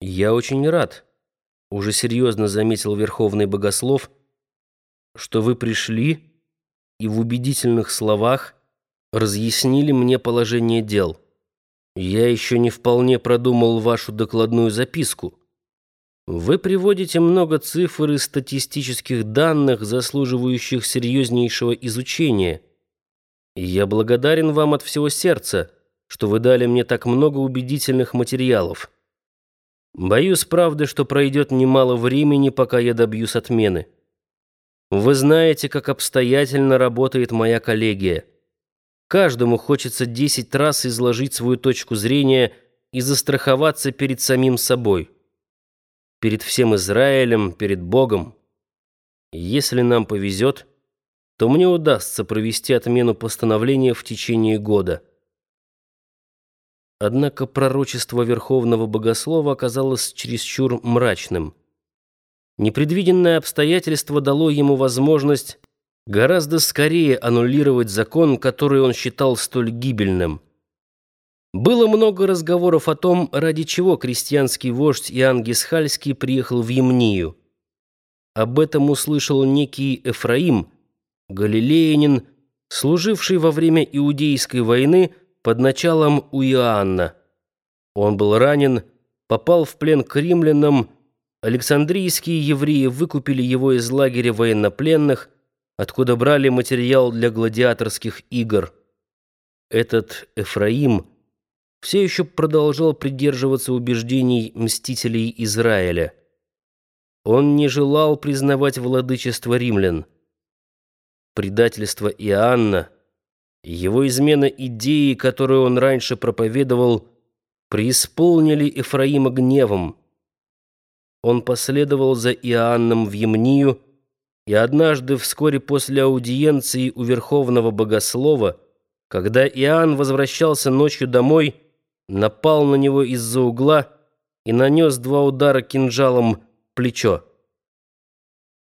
«Я очень рад», — уже серьезно заметил Верховный Богослов, «что вы пришли и в убедительных словах разъяснили мне положение дел. Я еще не вполне продумал вашу докладную записку. Вы приводите много цифр и статистических данных, заслуживающих серьезнейшего изучения. Я благодарен вам от всего сердца, что вы дали мне так много убедительных материалов». Боюсь, правда, что пройдет немало времени, пока я добьюсь отмены. Вы знаете, как обстоятельно работает моя коллегия. Каждому хочется десять раз изложить свою точку зрения и застраховаться перед самим собой. Перед всем Израилем, перед Богом. Если нам повезет, то мне удастся провести отмену постановления в течение года. Однако пророчество Верховного Богослова оказалось чересчур мрачным. Непредвиденное обстоятельство дало ему возможность гораздо скорее аннулировать закон, который он считал столь гибельным. Было много разговоров о том, ради чего крестьянский вождь Иоанн Гисхальский приехал в Емнию. Об этом услышал некий Эфраим, галилеянин, служивший во время Иудейской войны, под началом у Иоанна. Он был ранен, попал в плен к римлянам, Александрийские евреи выкупили его из лагеря военнопленных, откуда брали материал для гладиаторских игр. Этот Эфраим все еще продолжал придерживаться убеждений мстителей Израиля. Он не желал признавать владычество римлян. Предательство Иоанна — его измена идеи, которую он раньше проповедовал, преисполнили Ефраима гневом. Он последовал за Иоанном в Емнию, и однажды, вскоре после аудиенции у Верховного Богослова, когда Иоанн возвращался ночью домой, напал на него из-за угла и нанес два удара кинжалом в плечо.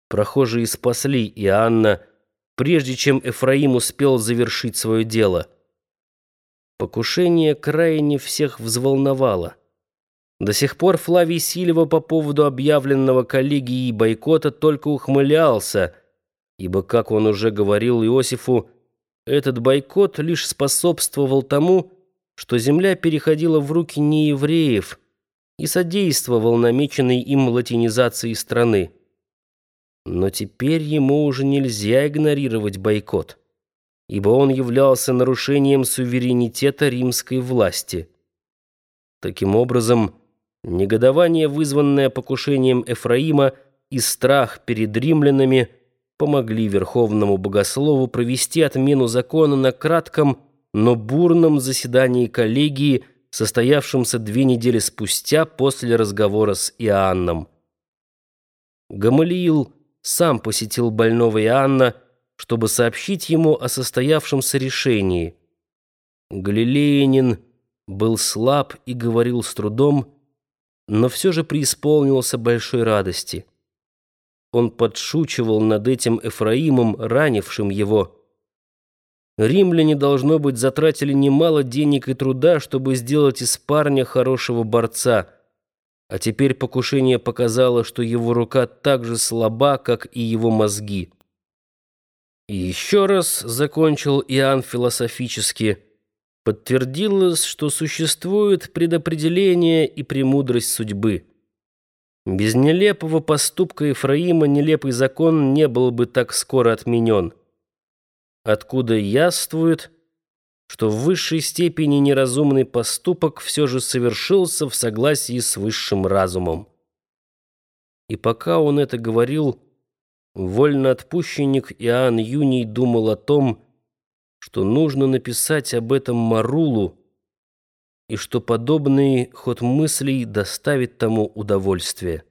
Прохожие спасли Иоанна, прежде чем Эфраим успел завершить свое дело. Покушение крайне всех взволновало. До сих пор Флавий Сильва по поводу объявленного коллегией бойкота только ухмылялся, ибо, как он уже говорил Иосифу, этот бойкот лишь способствовал тому, что земля переходила в руки неевреев и содействовал намеченной им латинизации страны. Но теперь ему уже нельзя игнорировать бойкот, ибо он являлся нарушением суверенитета римской власти. Таким образом, негодование, вызванное покушением Эфраима, и страх перед римлянами помогли Верховному Богослову провести отмену закона на кратком, но бурном заседании коллегии, состоявшемся две недели спустя после разговора с Иоанном. Гамалиил сам посетил больного Иоанна, чтобы сообщить ему о состоявшемся решении. Галилеянин был слаб и говорил с трудом, но все же преисполнился большой радости. Он подшучивал над этим Эфраимом, ранившим его. Римляне, должно быть, затратили немало денег и труда, чтобы сделать из парня хорошего борца — а теперь покушение показало, что его рука так же слаба, как и его мозги. И еще раз закончил Иоанн философически. Подтвердилось, что существует предопределение и премудрость судьбы. Без нелепого поступка Ефраима нелепый закон не был бы так скоро отменен. Откуда яствует, что в высшей степени неразумный поступок все же совершился в согласии с высшим разумом. И пока он это говорил, вольноотпущенник Иоанн Юний думал о том, что нужно написать об этом Марулу, и что подобный ход мыслей доставит тому удовольствие.